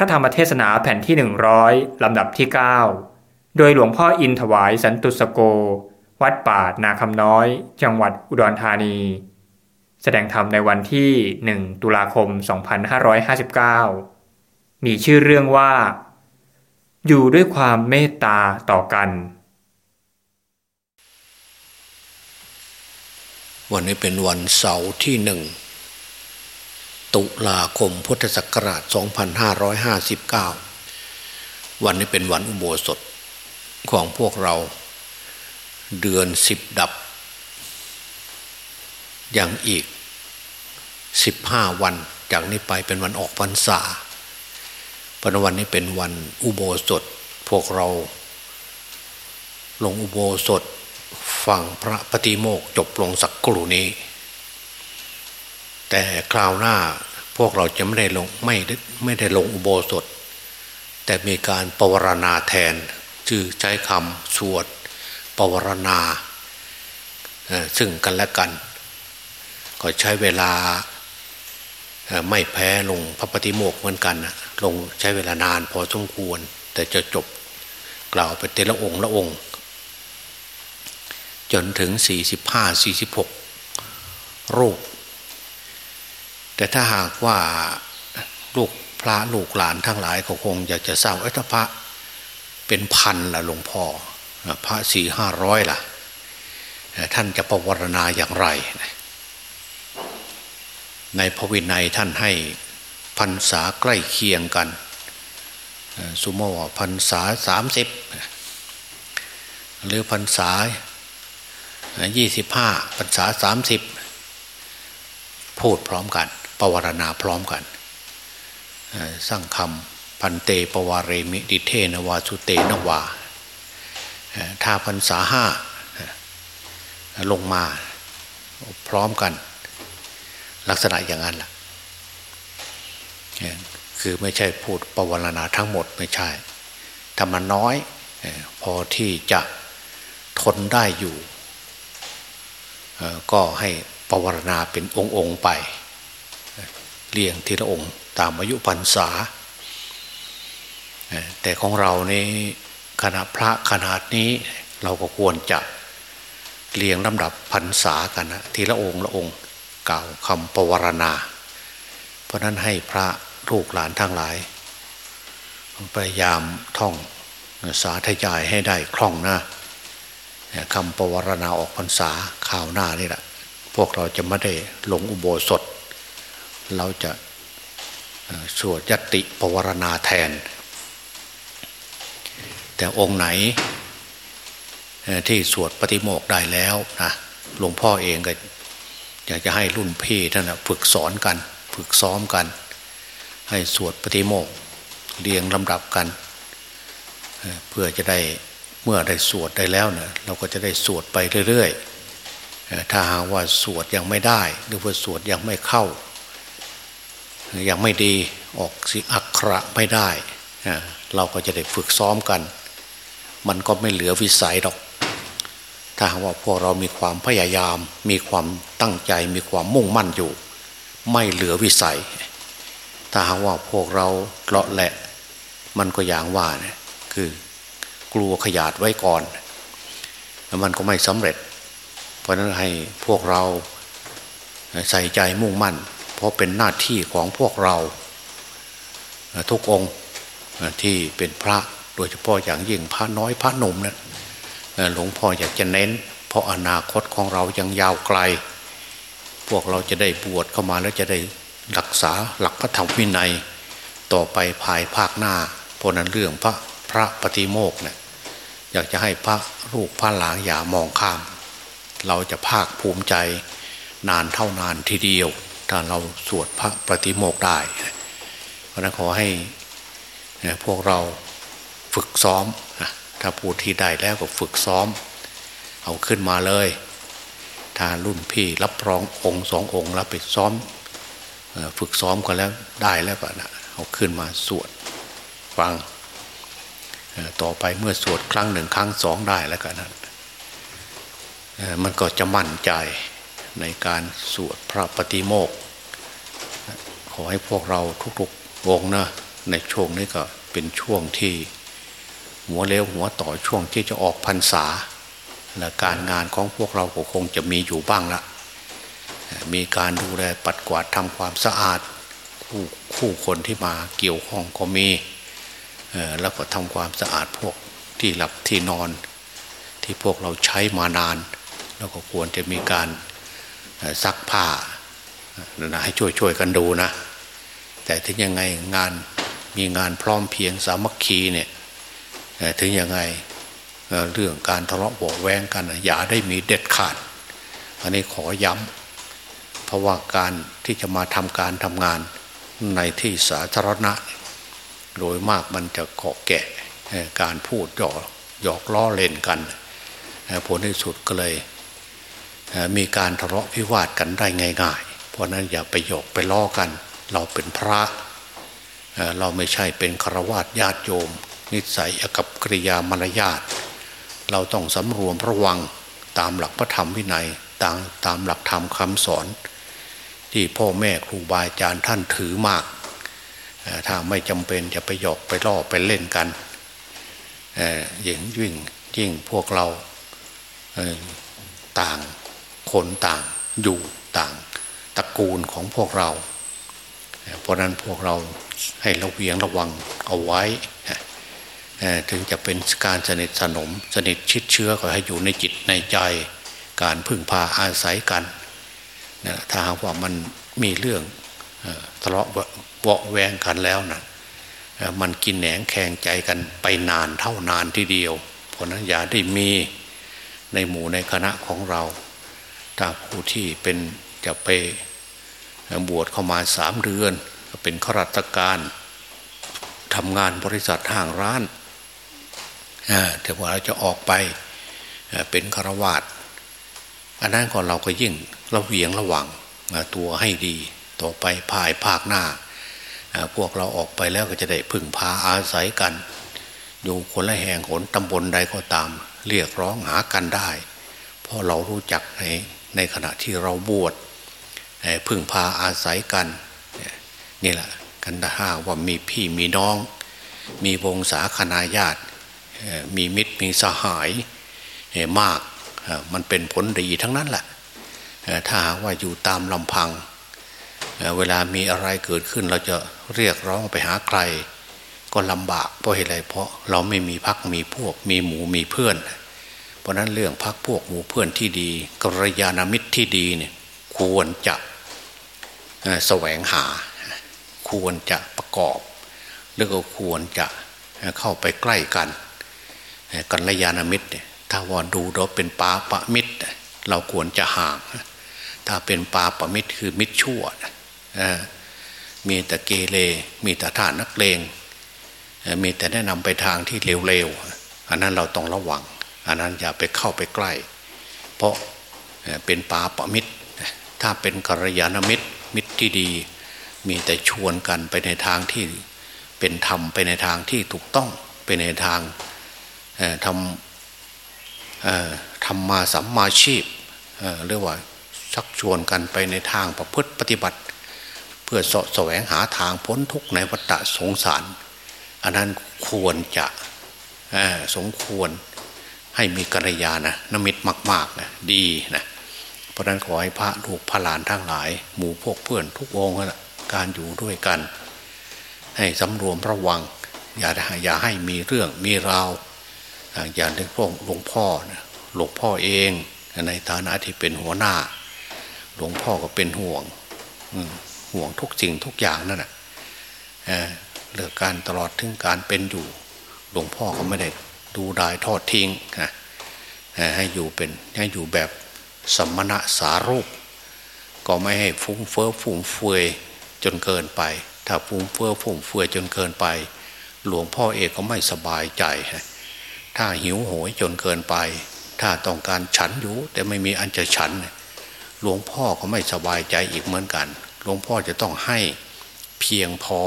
ระธรรมเทศนาแผ่นที่ 100 ลำดับที่ 9 โดยหลวงพ่ออินถวายสันตุสโก วัดป่านาคำน้อย จังหวัดอุดรธานี แสดงธรรมในวันที่ 1 ตุลาคม 2559 มีชื่อเรื่องว่า อยู่ด้วยความเมตตาต่อกัน วันนี้เป็นวันเสาร์ที่หนึ่ง ตุลาคมพุทธศักราช 2559 วันนี้เป็นวันอุโบสถของพวกเรา เดือนสิบดับ อย่างอีก 15 วัน จากนี้ไปเป็นวันออกพรรษาพรวันนี้เป็นวันอุโบสถ พวกเรา ลงอุโบสถฟังพระปฏิโมกจบลงสักกรุนี้ แต่คราวหน้าพวกเราจะไม่ได้ลงไม่ไม่ได้ลงอุโบสถ แต่มีการปวารณาแทนชื่อใช้คำสวดปวารณา ซึ่งกันและกัน ก็ใช้เวลาไม่แพ้ลงพระปฏิโมกเหมือนกันลงใช้เวลานานพอสมควร แต่จะจบกล่าวไปเตละองค์ละองค์ จนถึง 45-46 รูป แต่ถ้าหากว่าลูกพระลูกหลานทั้งหลายก็คงอยากจะทราบเอถ้าพระเป็นพันละหลวงพ่อพระสี่ห้าร้อยล่ะ ท่านจะประวรณาอย่างไร ในพระวินัยท่านให้พรรษาใกล้เคียงกันสุโมว่าพรรษาสามสิบหรือพรรษายี่สิบห้าพรรษาสามสิบพูดพร้อมกัน ปวารณาพร้อมกันสร้างคำพันเตปวารเรมิดิเทนวาสุเตนวาถ้าพรรษาห้าลงมาพร้อมกัน ลักษณะอย่างนั้นแหละคือไม่ใช่พูดปวารณาทั้งหมดไม่ใช่ถ้ามันน้อย พอที่จะทนได้อยู่ ก็ให้ปวารณาเป็นองค์ ๆ ไป เลี้ยงทีละองค์ ตามอายุพรรษา แต่ของเรานี่คณะพระขนาดนี้เราก็ควรจะเรียงลำดับพรรษากันนะทีละองค์ละองค์กล่าวคำปวารณา เพราะนั้นให้พระลูกหลานทั้งหลายพยายามท่องสาธยายให้ได้คล่องนะคำปวารณาออกพรรษาข่าวหน้านี่แหละ พวกเราจะไม่ได้ลงอุโบสถ เราจะสวดยติปวารณาแทน แต่องค์ไหนที่สวดปฏิโมกได้แล้วนะหลวงพ่อเองก็อยากจะให้รุ่นพี่ท่านฝึกสอนกัน ฝึกซ้อมกัน ให้สวดปฏิโมกเรียงลำดับกัน เพื่อจะได้เมื่อได้สวดได้แล้วเนะเราก็จะได้สวดไปเรื่อยๆถ้าหากว่าสวดยังไม่ได้ หรือว่าสวดยังไม่เข้า ยังไม่ดีออกสิอักขระไม่ได้เราก็จะได้ฝึกซ้อมกัน มันก็ไม่เหลือวิสัยดอก ถ้าว่าพวกเรามีความพยายาม มีความตั้งใจ มีความมุ่งมั่นอยู่ ไม่เหลือวิสัย ถ้าหากว่าพวกเราเลาะแหละ มันก็อย่างว่าเนี่ยคือกลัวขยาดไว้ก่อนแล้วมันก็ไม่สำเร็จ เพราะนั้นให้พวกเราใส่ใจมุ่งมั่น เพราะเป็นหน้าที่ของพวกเรา ทุกองค์ที่เป็นพระโดยเฉพาะอย่างยิ่งพระน้อยพระหนุ่มนะหลวงพ่ออยากจะเน้น เพราะอนาคตของเรายังยาวไกล พวกเราจะได้บวชเข้ามาแล้วจะได้รักษาหลักพระธรรมวินัย ต่อไปภายภาคหน้าเพราะนั้นเรื่องพระพระปฏิโมกเนะี่ยอยากจะให้พระลูกพระหลางอย่ามองข้าม เราจะภาคภูมิใจนานเท่านานทีเดียว ถ้าเราสวดพระปฏิโมกได้เพราะนั้นขอให้พวกเราฝึกซ้อมถ้าพูดที่ได้แล้วก็ฝึกซ้อม เอาขึ้นมาเลยถ้ารุ่นพี่รับรององค์สององค์แล้วไปซ้อมฝึกซ้อมกันแล้วได้แล้วก็นะเอาขึ้นมาสวดฟังต่อไปเมื่อสวดครั้งหนึ่งครั้งสองได้แล้วกันนะมันก็จะมั่นใจ ในการสวดพระปฏิโมกขอให้พวกเราทุกๆวงนะในช่วงนี้ก็เป็นช่วงที่ หัวเลี้ยวหัวต่อช่วงที่จะออกพรรษาและการงานของพวกเราก็คงจะมีอยู่บ้างละมีการดูแลปัดกวาดทำความสะอาดคู่คู่คนที่มาเกี่ยวข้องก็มีแล้วก็ทำความสะอาดพวกที่หลับที่นอน ที่พวกเราใช้มานาน แล้วก็ควรจะมีการ ซักผ้านะให้ช่วยช่วยกันดูนะ แต่ถึงยังไงงานมีงานพร้อมเพียงสามัคคีเนี่ยถึงยังไงเรื่องการทะเลาะบอกแวงกัน อย่าได้มีเด็ดขาด อันนี้ขอย้ำเพราะว่าการที่จะมาทำการทำงานในที่สาธารณะ โดยมากมันจะเกาะแกะการพูดหยอกหยอกล้อเล่นกัน ผลที่สุดก็เลย มีการทะเลาะพิวาทกันได้ง่ายๆ เพราะนั้นอย่าไปหยอกไปล้อกัน เราเป็นพระ เราไม่ใช่เป็นฆราวาสญาติโยม นิสัยกับกริยามารยาทเราต้องสำรวมระวังตามหลักพระธรรมวินัยตามตามหลักธรรมคำสอน ที่พ่อแม่ครูบาอาจารย์ท่านถือมาก ถ้าไม่จำเป็นจะไปหยอกไปล่อไปเล่นกันยิ่งยิ่งยิ่งพวกเราต่าง คนต่างอยู่ต่างตระกูลของพวกเรา เพราะนั้นพวกเราให้ราเวียงระวังเอาไว้ ถึงจะเป็นการสนิทสนมสนิทชิดเชื้อก็ให้อยู่ในจิตในใจ การพึ่งพาอาศัยกันถ้าหากว่ามันมีเรื่องทะเลาะเบาแวงกันแล้วนะมันกินแหนงแข่งใจกันไปนานเท่านานทีเดียว เพราะนั้นอย่าได้มีในหมู่ในคณะของเรา ถ้าผู้ที่เป็นจะไปบวชเข้ามาสามเดือน เป็นข้าราชการทำงานบริษัทห้างร้านแต่ว่าเราจะออกไปเป็นฆราวาสอันนั้นก่อนเราก็ยิ่งเราเวียงระวังตัวให้ดี ต่อไปภายภาคหน้า พวกเราออกไปแล้วก็จะได้พึ่งพาอาศัยกัน อยู่คนละแห่งหนตำบลใดก็ตาม เรียกร้องหากันได้ เพราะเรารู้จักใน ในขณะที่เราบวชพึ่งพาอาศัยกันนี่แหละกันถ้าว่ามีพี่มีน้อง มีวงศาคณาญาติ มีมิตรมีสหายมากมันเป็นผลดีทั้งนั้นแหละถ้าว่าอยู่ตามลำพัง เวลามีอะไรเกิดขึ้นเราจะเรียกร้องไปหาใคร ก็ลำบากเพราะอะไรเพราะเราไม่มีพักมีพวก มีหมูมีเพื่อนเราะนั้นเรื่องพักพวกหมูเพื่อนที่ดีกัลยาณมิตรที่ดีเนี่ยควรจะแสวงหา ควรจะประกอบแล้วก็ควรจะเข้าไปใกล้กันกัลยาณมิตรถ้าว่าดูเราเป็นปาปะมิตร เราควรจะห่าง ถ้าเป็นปาปะมิตรคือมิตรชั่วมีแต่เกเรมีแต่ท่านนักเลงมีแต่แนะนำไปทางที่เร็วๆอันนั้นเราต้องระวัง อันนั้นอย่าไปเข้าไปใกล้ เพราะเป็นปาปะมิตร ถ้าเป็นกัลยาณมิตรมิตรที่ดี มีแต่ชวนกันไปในทางที่เป็นธรรมไปในทางที่ถูกต้องไปในทางทำทำมาสัมมาชีพเรียกว่าชักชวนกันไปในทางประพฤติปฏิบัติ เพื่อสะแสวงหาทางพ้นทุกข์ในวัฏสงสาร อันนั้นควรจะสมควร ให้มีกัลยาณนะนมิตรมากๆนะดีนะเพราะนั้นขอให้พระลูกพระหลานทั้งหลาย หมู่พวกเพื่อนทุกองค์นะการอยู่ด้วยกัน ให้สำรวมระวัง อย่าอย่าให้มีเรื่องมีราวอย่างที่พวกหลวงพ่อหลวงพ่อเองในฐานะที่เป็นหัวหน้า หลวงพ่อก็เป็นห่วงห่วงทุกสิ่งทุกอย่างนั่นแหะเรื่องการตลอดถึงการเป็นอยู่ หลวงพ่อก็ไม่ได้ ดูดายทอดทิ้งนะให้อยู่เป็นให้อยู่แบบสมณะสารูป ก็ไม่ให้ฟุ้งเฟ้อฟุ่มเฟือยจนเกินไป ถ้าฟุ้งเฟ้อฟุ่มเฟือยจนเกินไป หลวงพ่อเองก็ไม่สบายใจ ถ้าหิวโหยจนเกินไป ถ้าต้องการฉันอยู่แต่ไม่มีอันจะฉัน หลวงพ่อก็ไม่สบายใจอีกเหมือนกัน หลวงพ่อจะต้องให้เพียงพอ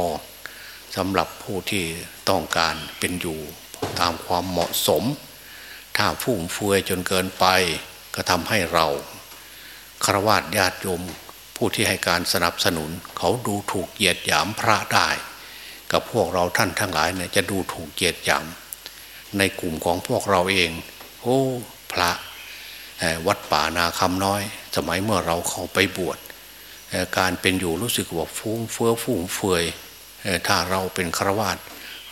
สำหรับผู้ที่ต้องการเป็นอยู่ ตามความเหมาะสม ถ้าฟุ่มเฟือยจนเกินไปก็ทำให้เราครวญญาติโยมผู้ที่ให้การสนับสนุน เขาดูถูกเหยียดหยามพระได้ กับพวกเราท่านทั้งหลายเนี่ยจะดูถูกเกียรติยำในกลุ่มของพวกเราเองโอ้พระวัดป่านาคำน้อย สมัยเมื่อเราเข้าไปบวชการเป็นอยู่รู้สึกว่าฟุ้งเฟือฟุ้งเฟือยถ้าเราเป็นฆราวาส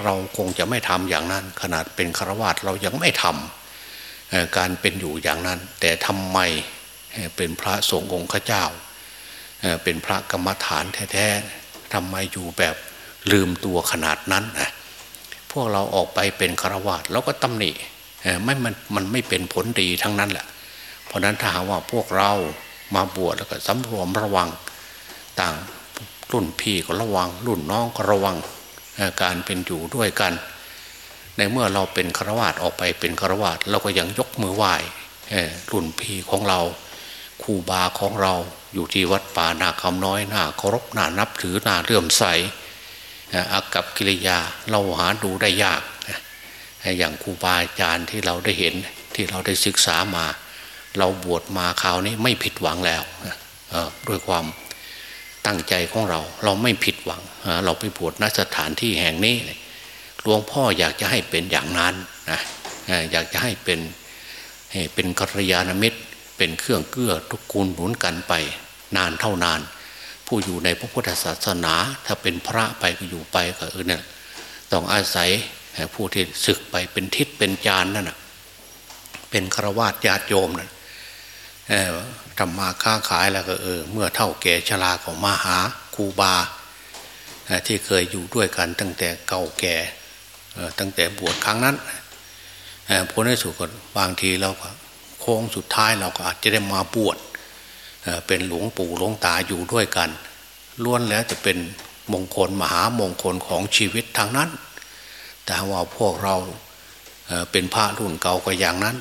เราคงจะไม่ทำอย่างนั้น ขนาดเป็นฆราวาสเรายังไม่ทำการเป็นอยู่อย่างนั้น แต่ทำไมเป็นพระสงฆ์องค์ข้าเจ้า เป็นพระกรรมฐานแท้ๆทำไมอยู่แบบลืมตัวขนาดนั้นนะพวกเราออกไปเป็นฆราวาสเราก็ตำหนิไม่มันมันไม่เป็นผลดีทั้งนั้นแหละ เพราะนั้นถ้าหาว่าพวกเรามาบวชแล้วก็สำรวมระวัง ต่างรุ่นพี่ก็ระวัง รุ่นน้องก็ระวัง การเป็นอยู่ด้วยกัน ในเมื่อเราเป็นฆราวาสออกไปเป็นฆราวาสเราก็ยังยกมือไหว้รุ่นพี่ของเราครูบาของเราอยู่ที่วัดป่านาคำน้อยน่าเคารพน่านับถือน่าเลื่อมใสอากับกิริยาเราหาดูได้ยากอย่างครูบาอาจารย์ที่เราได้เห็นที่เราได้ศึกษามา เราบวชมาคราวนี้ไม่ผิดหวังแล้วด้วยความ ตั้งใจของเรา เราไม่ผิดหวัง เราไปบวชณสถานที่แห่งนี้หลวงพ่ออยากจะให้เป็นอย่างนั้นนะอยากจะให้เป็นเป็นกัลยาณมิตร เป็นเครื่องเกื้อทุกคูณหนุนกันไป นานเท่านาน ผู้อยู่ในพระพุทธศาสนา ถ้าเป็นพระไปก็อยู่ไปก็เออเนี่ยต้องอาศัยผู้ที่ศึกไปเป็นทิศเป็นจานนั่นนะเป็นฆราวาสญาติโยมนะ่ะ ทำมาค้าขายแล้วก็เออ เมื่อเท่าแก่ชราของมาหาครูบา ที่เคยอยู่ด้วยกันตั้งแต่เก่าแก่ตั้งแต่บวชครั้งนั้นผลในสุดก็บางทีเราก็โค้งสุดท้ายเราก็อาจจะได้มาบวชเป็นหลวงปู่หลวงตาอยู่ด้วยกันล้วนแล้วจะเป็นมงคลมหามงคลของชีวิตทางนั้น แต่ว่าพวกเราเป็นพระรุ่นเก่าก็อย่างนั้น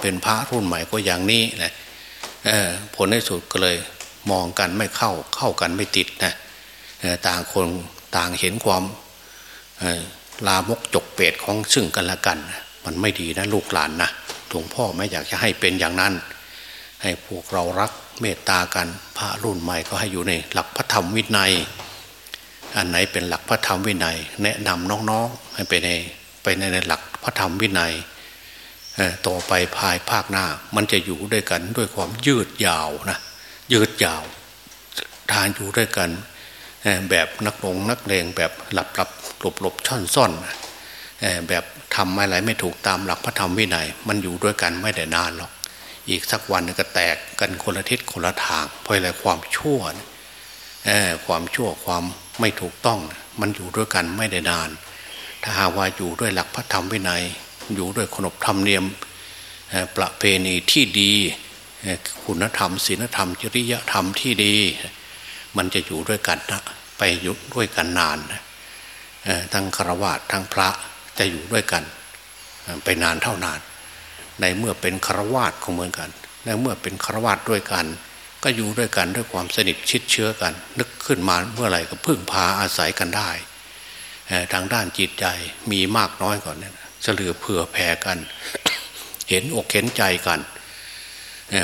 เป็นพระรุ่นใหม่ก็อย่างนี้นะ ผลในสุดก็เลยมองกันไม่เข้าเข้ากันไม่ติดนะต่างคนต่างเห็นความลามกจกเปรตของซึ่งกันและกัน มันไม่ดีนะลูกหลานนะหลวงพ่อไม่อยากจะให้เป็นอย่างนั้น ให้พวกเรารักเมตตากันพระรุ่นใหม่ก็ให้อยู่ในหลักพระธรรมวินัย อันไหนเป็นหลักพระธรรมวินัย แนะนำน้องๆให้ไปในไปในหลักพระธรรมวินัย ต่อไปภายภาคหน้า มันจะอยู่ด้วยกันด้วยความยืดยาวนะยืดยาว ทานอยู่ด้วยกัน แบบนักลงนักเลงแบบหลับหลับหลบหลบช่อนซ่อนแบบทำอะไรไม่ถูกตามหลักพระธรรมวินัย มันอยู่ด้วยกันไม่ได้นานหรอก อีกสักวันก็แตกกันคนละทิศคนละทาง เพราะอะไรความชั่วความชั่วความไม่ถูกต้อง มันอยู่ด้วยกันไม่ได้นาน ถ้าหาว่าอยู่ด้วยหลักพระธรรมวินัย อยู่ด้วยขนบธรรมเนียมประเพณีที่ดีคุณธรรมศีลธรรม จริยธรรมที่ดี มันจะอยู่ด้วยกันนะไปอยู่ด้วยกันนานทั้งฆราวาสทั้งพระจะอยู่ด้วยกัน ไปนานเท่านาน ในเมื่อเป็นฆราวาสก็เหมือนกันในเมื่อเป็นฆราวาสด้วยกัน ก็อยู่ด้วยกันด้วยความสนิทชิดเชื้อกัน นึกขึ้นมาเมื่อไหร่ก็พึ่งพาอาศัยกันได้ทางด้านจิตใจมีมากน้อยก่อนเนี่ย เฉลือเผื่อแผ่กัน เห็นอกเห็นใจกัน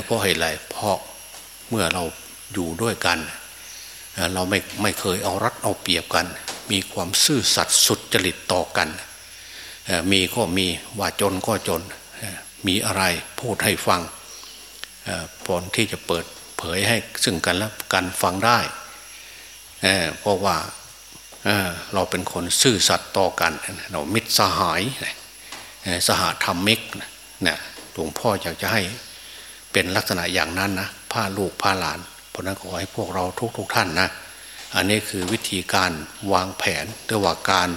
เพราะเหตุไรเพราะเมื่อเราอยู่ด้วยกัน เราไม่ไม่เคยเอารัดเอาเปรียบกัน มีความซื่อสัตย์สุดจริตต่อกัน มีก็มีว่าจนก็จน มีอะไรพูดให้ฟังพรที่จะเปิดเผยให้ซึ่งกันและกันฟังได้เพราะว่าเราเป็นคนซื่อสัตย์ต่อกัน เรามิตรสหาย สหธรรมิกเนี่ยหลวงพ่ออยากจะให้เป็นลักษณะอย่างนั้นนะผ้าลูกผ้าหลาน เพราะนั้นขอให้พวกเราทุกๆทท่านนะอันนี้คือวิธีการวางแผนหรือว่าการ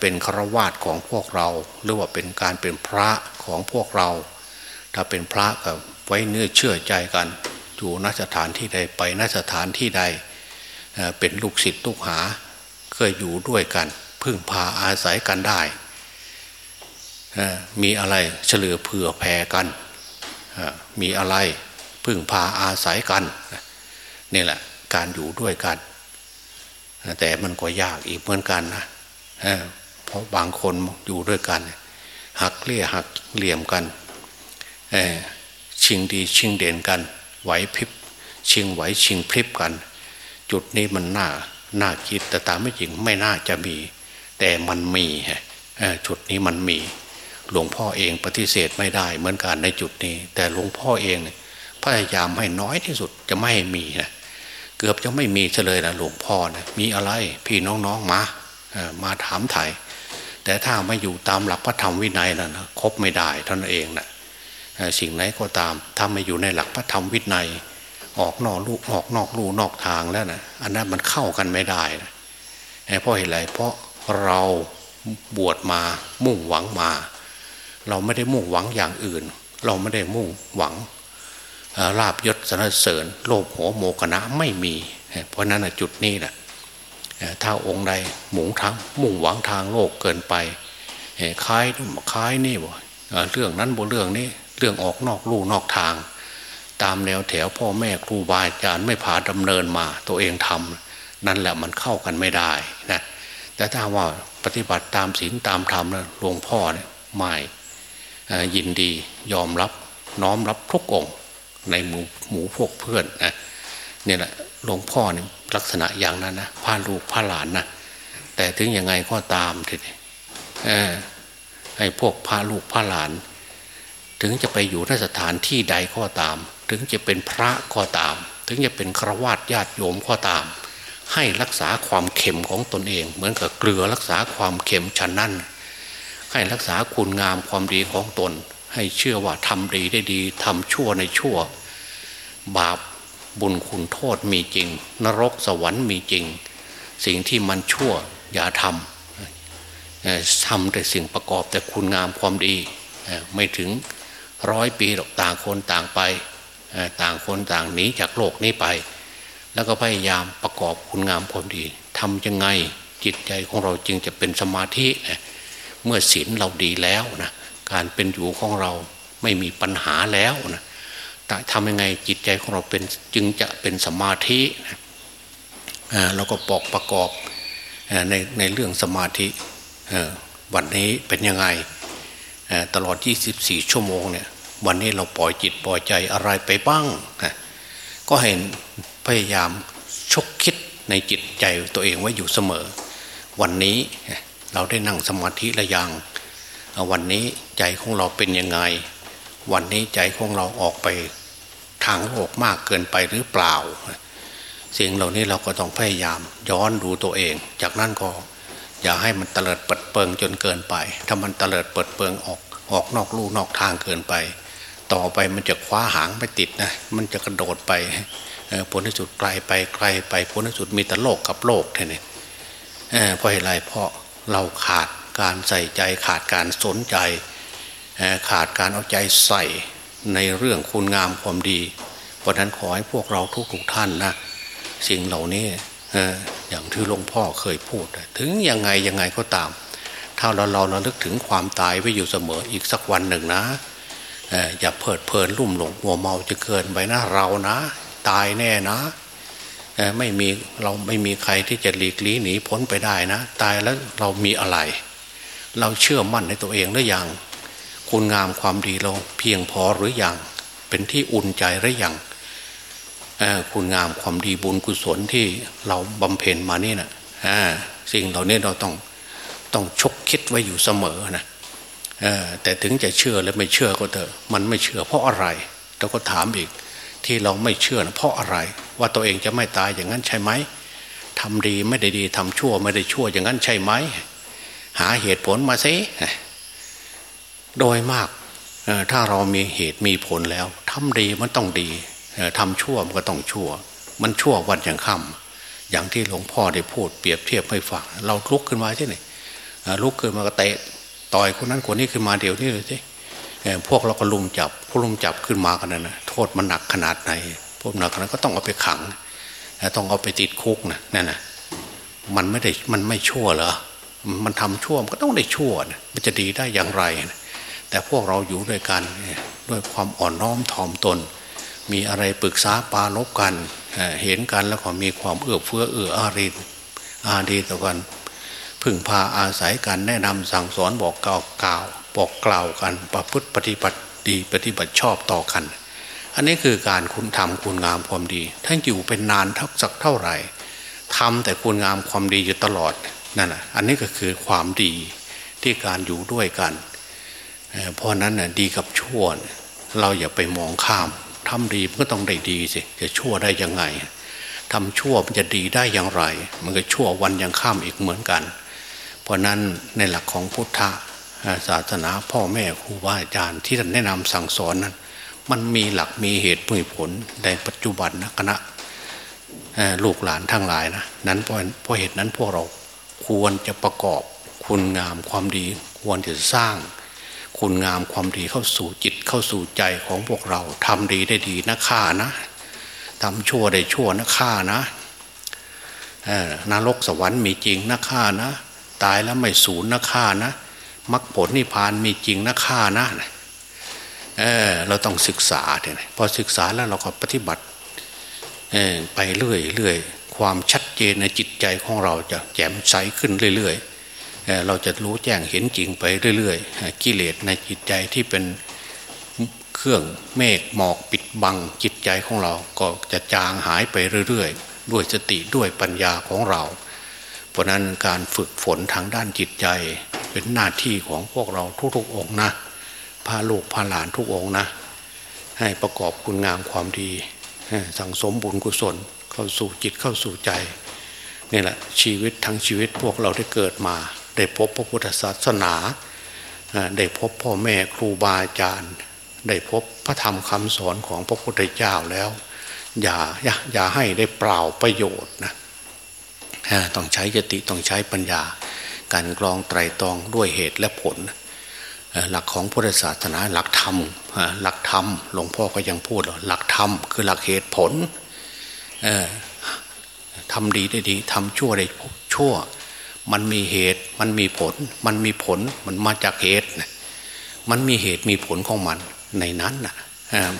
เป็นครวาสของพวกเรา หรือว่าเป็นการเป็นพระของพวกเรา ถ้าเป็นพระก็ไว้เนื้อเชื่อใจกันอยู่นสถานที่ใดไปนสถานที่ใดเป็นลูกศิษย์ลูกหาเคยอยู่ด้วยกัน พึ่งพาอาศัยกันได้ มีอะไรเฉลือเผื่อแผ่กัน มีอะไรพึ่งพาอาศัยกันนี่แหละ การอยู่ด้วยกัน แต่มันก็ยากอีกเหมือนกันนะเพราะบางคนอยู่ด้วยกัน หักเลี่ยหักเหลี่ยมกันชิงดีชิงเด่นกัน ไหวพริบชิงไหวชิงพริบกัน จุดนี้มันน่าน่าคิดแต่ตามไม่จริงไม่น่าจะมี แต่มันมีฮะจุดนี้มันมี หลวงพ่อเองปฏิเสธไม่ได้เหมือนกันในจุดนี้ แต่หลวงพ่อเองพยายามให้น้อยที่สุดจะไม่มีนะเกือบจะไม่มีเลยนะหลวงพ่อนะมีอะไรพี่น้องๆมามาถามไถ่แต่ถ้าไม่อยู่ตามหลักพระธรรมวินัยนะนะครบไม่ได้ท่านเองนะสิ่งไหนก็ตามถ้าไม่อยู่ในหลักพระธรรมวินัย ออกนอกลูกออกนอกลูนอกทางแล้วนะอันนั้นมันเข้ากันไม่ได้นะเพราะเหตุไรเพราะเราบวชมามุ่งหวังมา เราไม่ได้มุ่งหวังอย่างอื่น เราไม่ได้มุ่งหวังลาบยศสนเสริญ โลภโหโมกนะไม่มี เพราะนั้นจุดนี้แหละถ้าองค์ใดหมุงทั้งมุ่งหวังทางโลกเกินไปคล้ายคล้ายนี่บ่เรื่องนั้นบ่เรื่องนี้เรื่องออกนอกลู่นอกทาง ตามแนวแถวพ่อแม่ครูบาอาจารย์ไม่พาดำเนินมา ตัวเองทำนั่นแหละมันเข้ากันไม่ได้นะแต่ถ้าว่าปฏิบัติตามศีลตามธรรมนะหลวงพ่อเนี่ยไม่ ยินดียอมรับน้อมรับทุกองในหมู่หมู่พวกเพื่อนนะเนี่ยแหละหลวงพ่อเนี่ยลักษณะอย่างนั้นนะพาลูกพาหลานนะแต่ถึงยังไงก็ตามทีนี้ให้พวกพาลูกพาหลาน ถึงจะไปอยู่ในสถานที่ใดก็ตาม ถึงจะเป็นพระก็ตาม ถึงจะเป็นครวญญาติโยมก็ตาม ให้รักษาความเข็มของตนเอง เหมือนกับเกลือรักษาความเข็มชั้นนั้น ให้รักษาคุณงามความดีของตน ให้เชื่อว่าทำดีได้ดีทำชั่วในชั่ว บาปบุญคุณโทษมีจริง นรกสวรรค์มีจริง สิ่งที่มันชั่วอย่าทำทำแต่สิ่งประกอบแต่คุณงามความดี ไม่ถึงร้อยปีหรอกต่างคนต่างไป ต่างคนต่างหนีจากโลกนี้ไป แล้วก็พยายามประกอบคุณงามความดีทำยังไงจิตใจของเราจึงจะเป็นสมาธิ เมื่อศีลเราดีแล้วนะการเป็นอยู่ของเราไม่มีปัญหาแล้วนะแต่ทำยังไงจิตใจของเราเป็นจึงจะเป็นสมาธิเราก็ปอกประกอบในในเรื่องสมาธิวันนี้เป็นยังไงตลอด 24 ชั่วโมงเนี่ยวันนี้เราปล่อยจิตปล่อยใจอะไรไปบ้าง ก็เห็นพยายามชกคิดในจิตใจตัวเองไว้อยู่เสมอ วันนี้ เราได้นั่งสมาธิระยังวันนี้ใจของเราเป็นยังไง วันนี้ใจของเราออกไปทางโลกมากเกินไปหรือเปล่า สิ่งเหล่านี้เราก็ต้องพยายามย้อนดูตัวเอง จากนั้นก็อย่าให้มันเตลิดเปิดเปิงจนเกินไป ถ้ามันเตลิดเปิดเปิงออกออกนอกลู่นอกทางเกินไป ต่อไปมันจะคว้าหางไม่ติดนะ มันจะกระโดดไปผลที่สุดไกลไปไกลไปผลที่สุดมีแต่โลกกับโลกแค่นี้เพราะอะไรเพราะ เราขาดการใส่ใจขาดการสนใจ ขาดการเอาใจใส่ในเรื่องคุณงามความดี เพราะนั้นขอให้พวกเราทุกๆท่านนะสิ่งเหล่านี้อย่างที่หลวงพ่อเคยพูด ถึงยังไงยังไงก็ตาม ถ้าเราเราเราลึกถึงความตายไว้อยู่เสมออีกสักวันหนึ่งนะอย่าเพิดเพลินลุ่มหลงหัวเมาจะเกินไปนะเรานะ ตายแน่นะ ไม่มีเราไม่มีใครที่จะหลีกลี่หนีพ้นไปได้นะ ตายแล้วเรามีอะไร เราเชื่อมั่นในตัวเองหรือยัง คุณงามความดีเราเพียงพอหรือยัง เป็นที่อุ่นใจหรือยังคุณงามความดีบุญกุศลที่เราบำเพ็ญมานี่นะสิ่งเหล่านี้เราต้องต้องชกคิดไว้อยู่เสมอนะแต่ถึงจะเชื่อและไม่เชื่อก็เถอะมันไม่เชื่อเพราะอะไรเราก็ถามอีก ที่เราไม่เชื่อนะเพราะอะไร ว่าตัวเองจะไม่ตายอย่างนั้นใช่ไหมทำดีไม่ได้ดีทำชั่วไม่ได้ชั่วอย่างนั้นใช่ไหม หาเหตุผลมาสิโดยมากถ้าเรามีเหตุมีผลแล้วทำดีมันต้องดีทำชั่วมันก็ต้องชั่ว มันชั่ววันอย่างค่ำอย่างที่หลวงพ่อได้พูดเปรียบเทียบให้ฟังเราลุกขึ้นมาใช่ไหมลุกขึ้นมาก็เตะต่อยคนนั้นคนนี้ขึ้นมาเดี๋ยวนี้เลยสิ พวกเราก็ลุมจับพวกลุมจับขึ้นมากันนะโทษมันหนักขนาดไหนพวกหนักขนาดก็ต้องเอาไปขังต้องเอาไปติดคุกนะนั่นนะมันไม่ได้มันไม่ชั่วเหรอมันทำชั่วมันก็ต้องได้ชั่วนะมันจะดีได้อย่างไรนะแต่พวกเราอยู่ด้วยกันด้วยความอ่อนน้อมถ่อมตน มีอะไรปรึกษาปาลบกันเห็นกันแล้วก็มีความเอื้อเฟื้อเอื้ออารีอาดีต่อกันพึ่งพาอาศัยกันแนะนำสั่งสอนบอกกล่าว บอกกล่าวกัน ประพฤติปฏิบัติดีปฏิบัติชอบต่อกัน อันนี้คือการคุณทำคุณงามความดีท่านอยู่เป็นนานทักสักเท่าไหร่ทำแต่คุณงามความดีอยู่ตลอดนั่นแหะอันนี้ก็คือความดีที่การอยู่ด้วยกัน เพราะนั้นน่ะดีกับชั่วเราอย่าไปมองข้ามทำดีมันก็ต้องได้ดีสิจะชั่วได้ยังไงทำชั่วมันจะดีได้อย่างไร มันก็ชั่ววันยังข้ามอีกเหมือนกัน เพราะนั้นในหลักของพุทธ ศาสนาพ่อแม่ครูบาอาจารย์ที่ท่านแนะนำสั่งสอนนั้น มันมีหลักมีเหตุมีผลในปัจจุบันนะคณะลูกหลานทั้งหลายนะนั้นเพราะเพราะเหตุนั้นพวกเราควรจะประกอบคุณงามความดี ควรจะสร้าง คุณงามความดีเข้าสู่จิตเข้าสู่ใจของพวกเราทำดีได้ดีนะข้านะทำชั่วได้ชั่วนะข้านะนรกสวรรค์มีจริงนะข้านะ ตายแล้วไม่สูญนะข้านะ มรรคผลนิพพานมีจริงนะข้านะเออเราต้องศึกษาเนี่ยพอศึกษาแล้วเราก็ปฏิบัติไปเรื่อยเรื่อยความชัดเจนในจิตใจของเราจะแจ่มใสขึ้นเรื่อยๆเราจะรู้แจ้งเห็นจริงไปเรื่อยๆกิเลสในจิตใจที่เป็นเครื่องเมฆหมอกปิดบังจิตใจของเราก็จะจางหายไปเรื่อยๆ ด้วยสติด้วยปัญญาของเรา เพราะนั้นการฝึกฝนทางด้านจิตใจ เป็นหน้าที่ของพวกเราทุกๆองนะพาลูกพาหลานทุกองนะ ให้ประกอบคุณงามความดี สั่งสมบุญกุศลเข้าสู่จิตเข้าสู่ใจนี่แหละชีวิตทั้งชีวิตพวกเราได้เกิดมา ได้พบพระพุทธศาสนาได้พบพ่อแม่ครูบาอาจารย์ ได้พบพระธรรมคำสอนของพระพุทธเจ้าแล้วอย่าอย่าอย่าให้ได้เปล่าประโยชน์นะต้องใช้จติต้องใช้ปัญญา การกรองไตรตรองด้วยเหตุและผล หลักของพุทธศาสนาหลักธรรมหลักธรรมหลวงพ่อก็ยังพูดหลักธรรมคือหลักเหตุผลทำดีได้ดีทำชั่วได้ชั่ว มันมีเหตุมันมีผล มันมีผลมันมาจากเหตุ มันมีเหตุมีผลของมันในนั้นนะ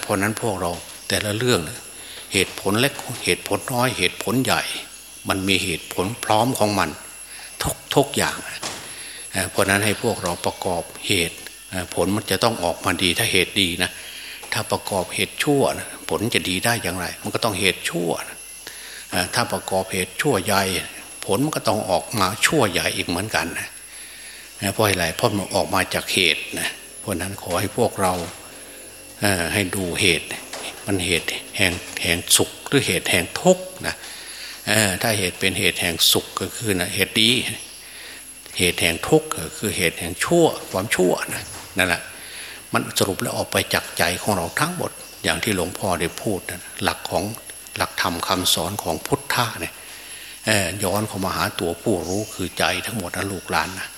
เพราะนั้นพวกเราแต่ละเรื่องเหตุผลเล็กเหตุผลน้อยเหตุผลใหญ่ มันมีเหตุผลพร้อมของมัน ทุกทุกอย่างเพราะนั้นให้พวกเราประกอบเหตุ ผลมันจะต้องออกมาดีถ้าเหตุดีนะถ้าประกอบเหตุชั่วนะผลจะดีได้อย่างไร มันก็ต้องเหตุชั่วนะถ้าประกอบเหตุชั่วใหญ่ ผลมันก็ต้องออกมาชั่วใหญ่อีกเหมือนกันนะเพราะอะไรเพราะมันออกมาจากเหตุนะเพราะนั้นขอให้พวกเราให้ดูเหตุ มันเหตุแห่งแห่งสุขหรือเหตุแห่งทุกข์นะ ถ้าเหตุเป็นเหตุแห่งสุขก็คือนะเหตุดี เหตุแห่งทุกข์ก็คือเหตุแห่งชั่ว ความชั่วนะนั่นแหละมันสรุปแล้วออกไปจากใจของเราทั้งหมด อย่างที่หลวงพ่อได้พูดนะหลักของหลักธรรมคาสอนของพุทธะเนี่ยย้อนเข้ามาหาตัวผู้รู้คือใจทั้งหมดนะลูกหลานนะ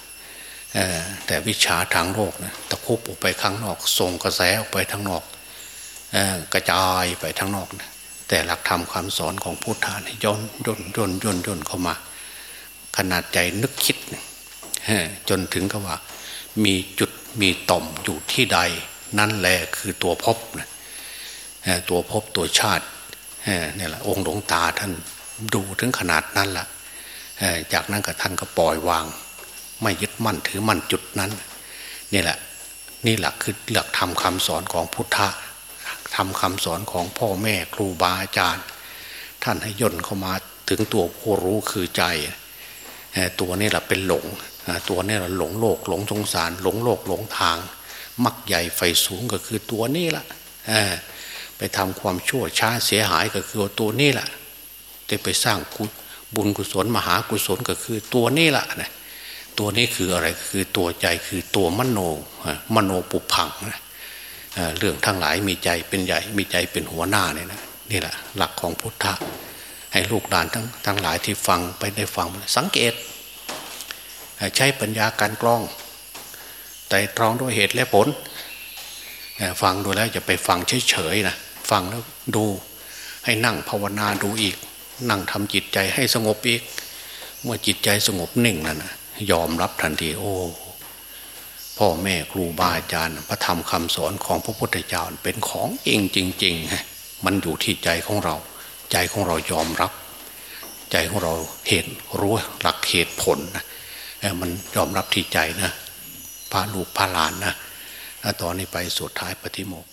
แต่วิชาทางโลกนะตะคุบออกไปข้างนอก ส่งกระแสออกไปทางนอกกระจายไปทางนอกนะ แต่หลักธรรมคำสอนของพุทธะเนี่ยย้อนย่นย่นย่นย่นเข้ามา ขนาดใจนึกคิดจนถึงกับว่า มีจุดมีต่อมอยู่ที่ใด นั่นแหละคือตัวพบนะตัวพบตัวชาติเนี่ยแหละองค์หลวงตาท่านดูถึงขนาดนั้นละจากนั้นก็ท่านก็ปล่อยวาง ไม่ยึดมั่นถือมั่นจุดนั้นนี่แหละ นี่แหละคือหลักธรรมคาสอนของพุทธะ ทำคำสอนของพ่อแม่ครูบาอาจารย์ ท่านให้ย่นเข้ามาถึงตัวผู้รู้คือใจ ตัวนี้แหละเป็นหลง ตัวนี้แหละหลงโลกหลงสงสาร หลงโลกหลงทาง มักใหญ่ไฟสูงก็คือตัวนี้แหละไปทำความชั่วช้าเสียหายก็คือตัวนี้แหละจะไปสร้างบุญกุศลมหากุศลก็คือตัวนี้แหละนะตัวนี้คืออะไรคือตัวใจคือตัวมโนมโนปุพังนะ เรื่องทั้งหลายมีใจเป็นใหญ่มีใจเป็นหัวหน้าเนี่ยนะนี่แหละหลักของพุทธะให้ลูกหลานทั้งทั้งหลายที่ฟังไปได้ฟังสังเกต ใช้ปัญญาการกล้องแต่ตรองด้วยเหตุและผล ฟังดูแล้วจะไปฟังเฉยๆนะฟังแล้วดูให้นั่งภาวนาดูอีก นั่งทำจิตใจให้สงบอีก เมื่อจิตใจสงบนิ่งนั่นนะยอมรับทันทีโอ้ พ่อแม่ครูบาอาจารย์ พระธรรมคำสอนของพระพุทธเจ้าเป็นของเองจริงๆฮะมันอยู่ที่ใจของเรา ใจของเรายอมรับ ใจของเราเห็นรู้หลักเหตุผลนะมันยอมรับที่ใจนะพระลูกพระหลานนะตอนนี้ไปสุดท้ายปฏิโมก